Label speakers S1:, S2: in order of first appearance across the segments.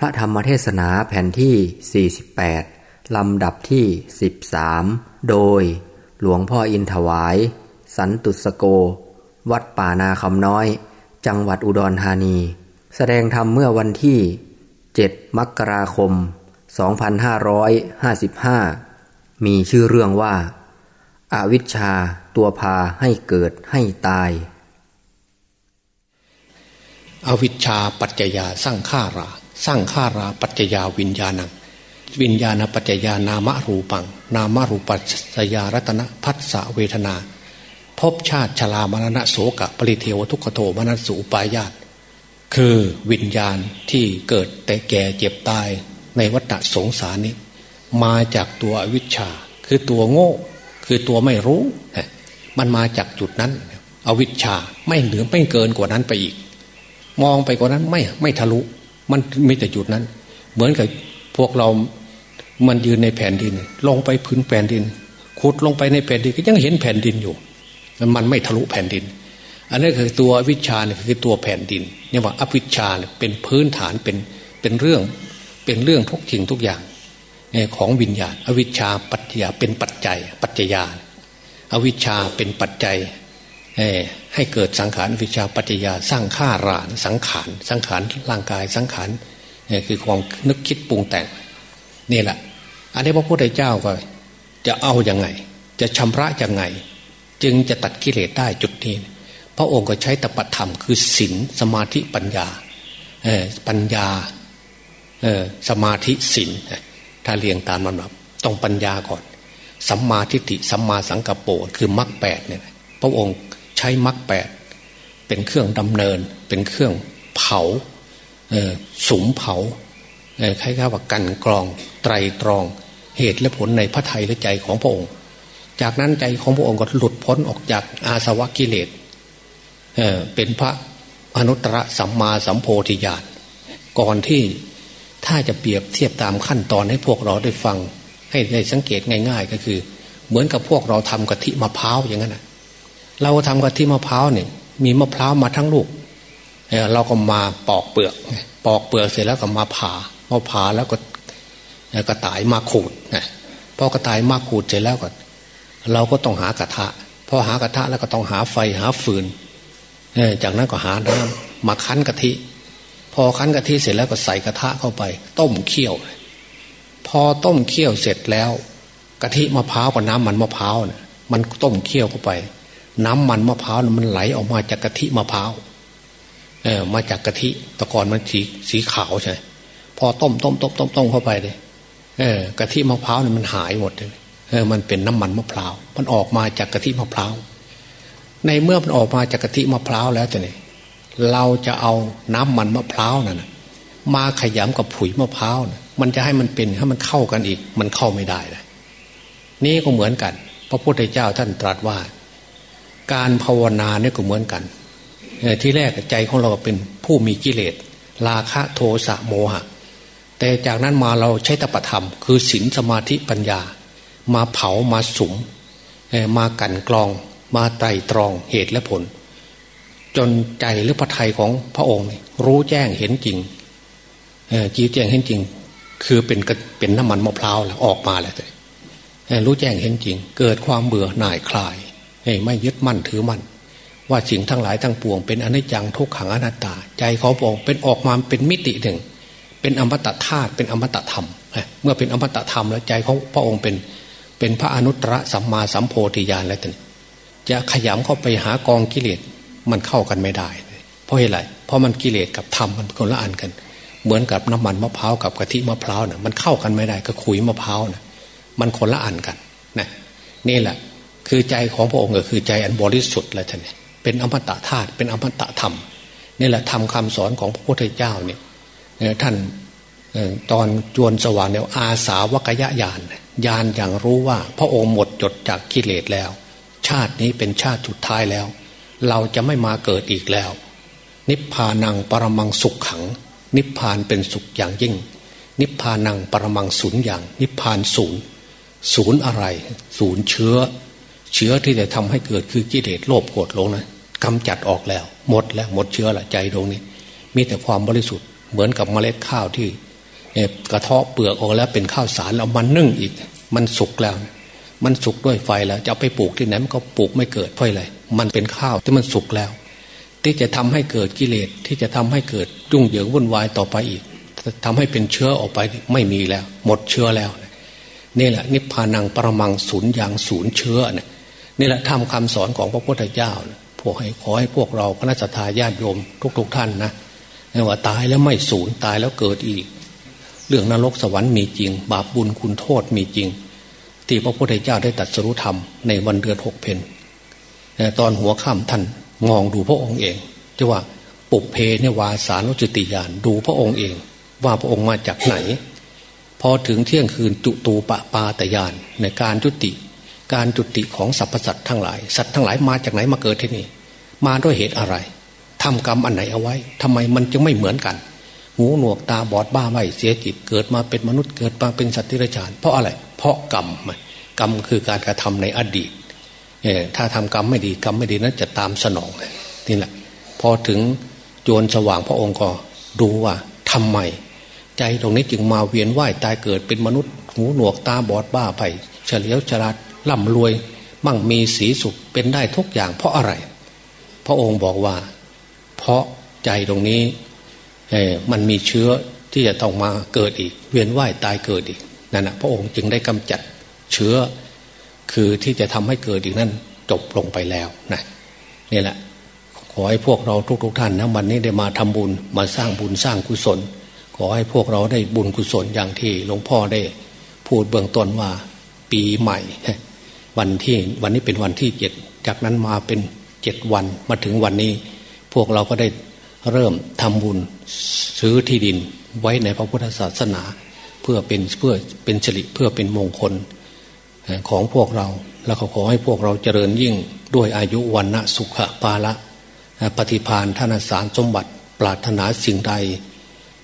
S1: พระธรรมเทศนาแผ่นที่ 48 ลำดับที่ 13 โดย หลวงพ่ออินถวาย สันตุสโก วัดป่านาคำน้อย จังหวัดอุดรธานี แสดงธรรมเมื่อวันที่ 7 มกราคม 2555 มีชื่อเรื่องว่า อาวิชชาตัวพาให้เกิดให้ตาย
S2: อวิชชาปัจจยาสร้างข้ารา สร้างข้าราปัจจยาวิญญาณัง วิญญาณปัจจยานามรูปัง นามรูปัจจยารัตนพัสสะเวทนา พบชาติชรามรณะโสกะปริเทวทุกขโทมนัสสุปายาตคือวิญญาณที่เกิดแต่แก่เจ็บตายในวัฏสงสารนี้ มาจากตัวอวิชชา คือตัวโง่ คือตัวไม่รู้ มันมาจากจุดนั้น อวิชชาไม่เหลือไม่เกินกว่านั้นไปอีก มองไปกว่านั้นไม่ไม่ทะลุ มันมีแต่จุดนั้น เหมือนกับพวกเรามันยืนในแผ่นดิน ลงไปพื้นแผ่นดินขุดลงไปในแผ่นดินก็ยังเห็นแผ่นดินอยู่ มันไม่ทะลุแผ่นดิน อันนี้คือตัววิชาเนี่ยคือตัวแผ่นดินเนี่ยว่าอวิชาเนี่ยเป็นพื้นฐานเป็นเป็นเรื่องเป็นเรื่องทุกสิ่งทุกอย่างของวิญญาณ อวิชชาปัจจยาเป็นปัจจัย ปัจจยา อวิชชาเป็นปัจจัย ให้เกิดสังขารวิชาปัจจยาสร้างข้ารานสังขารสังขารร่างกายสังขารคือความนึกคิดปรุงแต่งนี่แหละ อันนี้พระพุทธเจ้าก็ จะเอาอยัางไง จะชำระยังไง จึงจะตัดกิเลสได้จุดนี้ พระองค์ก็ใช้ตปธรรม คือศีลสมาธิปัญญาปัญญาสมาธิศีลถ้าเรียงตามลำดับต้องปัญญาก่อนสัมมาทิฏฐิสัมมาสังกปรคือมรรคแปดเนี่ยพระองค์ ใช้มรรคแปดเป็นเครื่องดำเนิน เป็นเครื่องเผาสุมเผาคล้ายๆว่ากันกรองไตรตรองเหตุและผลในพระไทยและใจของพระองค์ จากนั้นใจของพระองค์ก็หลุดพ้นออกจากอาสวะกิเลสเเป็นพระอนุตตรสัมมาสัมโพธิญาณก่อนที่ถ้าจะเปรียบเทียบตามขั้นตอนให้พวกเราได้ฟัง ให้ได้สังเกตง่าย ๆ ก็คือ เหมือนกับพวกเราทำกะทิมะพร้าวอย่างนั้นนะ เราทำกะทิมะพร้าวเนี่ยมีมะพร้าวมาทั้งลูกเราก็มาปอกเปลือก ปอกเปลือกเสร็จแล้วก็มาผ่าพอผ่าแล้วก็กระต่ายมาขูดนะพอกระต่ายมาขูดเสร็จแล้วก็เราก็ต้องหากระทะพอหากระทะแล้วก็ต้องหาไฟหาฟืนจากนั้นก็หาน้ำมาคั้นกะทิ พอคั้นกะทิเสร็จแล้วก็ใส่กระทะเข้าไป ต้มเคี่ยว พอต้มเคี่ยวเสร็จแล้วกะทิมะพร้าวกับน้ำมันมะพร้าวเนี่ยมันต้มเคี่ยวเข้าไป น้ำมันมะพร้าวมันไหลออกมาจากกะทิมะพร้าวเออมาจากกะทิตะกอนมันสีสีขาวใช่พอต้มต้มต้มต้มต้มเข้าไปเลยเออกะทิมะพร้าวเนี่ยมันหายหมดเลยเออมันเป็นน้ำมันมะพร้าวมันออกมาจากกะทิมะพร้าวในเมื่อมันออกมาจากกะทิมะพร้าวแล้วจะเนี่ยเราจะเอาน้ำมันมะพร้าวนั่นมาขยำกับผุยมะพร้าวนะมันจะให้มันเป็นให้มันเข้ากันอีก มันเข้าไม่ได้เลยนี่ก็เหมือนกัน พระพุทธเจ้าท่านตรัสว่า การภาวนาเนี่ยก็เหมือนกันที่แรกใจของเราเป็นผู้มีกิเลสราคะโทสะโมหะ แต่จากนั้นมาเราใช้ตปธรรม คือศีลสมาธิปัญญา มาเผามาสุมมากันกรอง มาไตรตรองเหตุและผล จนใจหรือพระทัยของพระองค์รู้แจ้งเห็นจริงจีแจ้งเห็นจริง คือเป็นเป็นน้ำมันมะพร้าวแล้วออกมาแล้วรู้แจ้งเห็นจริง เกิดความเบื่อหน่ายคลาย ไม่ยึดมั่นถือมั่น ว่าสิ่งทั้งหลายทั้งปวงเป็นอนิจจังทุกขังอนัตตา ใจเขาบอกเป็นออกมาเป็นมิติหนึ่ง เป็นอมตะธาตุเป็นอมตะธรรมเมื่อเป็นอมตะธรรมแล้วใจของพระองค์เป็นเป็นพระอนุตตรสัมมาสัมโพธิญาณแล้วท่จะขยำเข้าไปหากองกิเลสมันเข้ากันไม่ได้ เพราะอะไรเพราะมันกิเลสกับธรรมมันคนละอันกัน เหมือนกับน้ำมันมะพร้าวกับกะทิมะพร้าวน่ะมันเข้ากันไม่ได้ก็ขุยมะพร้าวน่ะมันคนละอันกันนะนี่แหละ คือใจของพระองค์ก็คือใจอันบริสุทธิ์แหละท่านเป็นอมตะธาตุเป็นอมตะธรรมนี่แหละทำคำสอนของพระพุทธเจ้าเนี่ยท่านตอนจวนสว่างเนี่ยอาสาวกยะยานยานอย่างรู้ว่า พระองค์หมดจดจากกิเลสแล้ว ชาตินี้เป็นชาติสุดท้ายแล้ว เราจะไม่มาเกิดอีกแล้ว นิพพานังปรมังสุขขัง นิพพานเป็นสุขอย่างยิ่ง นิพพานังปรมังศูนย์อย่าง นิพพานศูนย์ศูนย์อะไร ศูนย์เชื้อ เชื้อที่จะทำให้เกิดคือกิเลสโลภโกรธลงนะกำจัดออกแล้ว หมดแล้วหมดเชื้อละใจตรงนี้ มีแต่ความบริสุทธิ์เหมือนกับเมล็ดข้าวที่กระเทาะเปลือกออกแล้วเป็นข้าวสารแล้วมันนึ่งอีก มันสุกแล้ว มันสุกด้วยไฟแล้วจะไปปลูกที่ไหนมันก็ปลูกไม่เกิดเพราะอะไรมันเป็นข้าวที่มันสุกแล้ว ที่จะทำให้เกิดกิเลสที่จะทำให้เกิดยุ่งเหยิงวุ่นวายต่อไปอีกทำให้เป็นเชื้อออกไปไม่มีแล้ว หมดเชื้อแล้วนี่แหละนิพพานังปรมังศูนย์อย่างศูนย์เชื้อเนี่ย นี่แหละทำคำสอนของพระพุทธเจ้าพวกให้ขอให้พวกเราคณะสัตยาญาติโยมทุกๆทท่านนะว่าตายแล้วไม่สูญตายแล้วเกิดอีก เรื่องนรกสวรรค์มีจริง บาปบุญคุณโทษมีจริง ที่พระพุทธเจ้าได้ตัดสรุธรรมในวันเดือนหกเพนตอนหัวข้ามท่านมองดูพระองค์เองจะว่าปุเพเนวาสานุจติยานดูพระองค์เอง ว่าพระองค์มาจากไหน พอถึงเที่ยงคืนจุตูปปาตยานในการจุติ การจุติของสรรพสัตว์ทั้งหลายสัตว์ทั้งหลายมาจากไหนมาเกิดที่นี่ มาด้วยเหตุอะไรทำกรรมอันไหนเอาไว้ทำไมมันจึงไม่เหมือนกันหูหนวกตาบอดบ้าไม่เสียจิตเกิดมาเป็นมนุษย์เกิดมาเป็นสัตว์ที่ไรฉานเพราะอะไร เพราะกรรมกรรมคือการกระทำในอดีตเถ้าทำกรรมไม่ดีกรรมไม่ดีนั้นจะตามสนองนี่แหละ พอถึงโจรสว่างพระองค์ก็ดูว่าทำไม ใจตรงนี้จึงมาเวียนว่ายตายเกิดเป็นมนุษย์ หูหนวกตาบอดบ้าไปเฉลียวฉลาด ร่ำรวย มั่งมีสีสุขเป็นได้ทุกอย่างเพราะอะไร พระองค์บอกว่า เพราะใจตรงนี้มันมีเชื้อที่จะต้องมาเกิดอีก เวียนว่ายตายเกิดอีกนั่นนะพระองค์จึงได้กำจัดเชื้อ คือที่จะทำให้เกิดอีกนั้นจบลงไปแล้วนะนี่แหละ ขอให้พวกเราทุกๆทท่านนะวันนี้ได้มาทำบุญมาสร้างบุญสร้างกุศล ขอให้พวกเราได้บุญกุศลอย่างที่หลวงพ่อได้ พูดเบื้องต้นว่าปีใหม่ วันที่วันนี้เป็นวันที่เจ็ดจากนั้นมาเป็นเจ็ดวันมาถึงวันนี้ พวกเราก็ได้เริ่มทำบุญซื้อที่ดินไว้ในพระพุทธศาสนา เพื่อเป็นเพื่อเป็นสิริเพื่อเป็นมงคลของพวกเราแล้วก็ขอให้พวกเราเจริญยิ่งด้วยอายุวันณะสุขปาละปฏิพานธนสารสมบัติปรารถนาสิ่งใด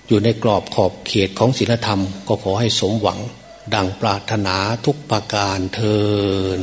S2: อยู่ในกรอบขอบเขตของศีลธรรม ก็ขอให้สมหวัง ดังปรารถนาทุกประการเทิน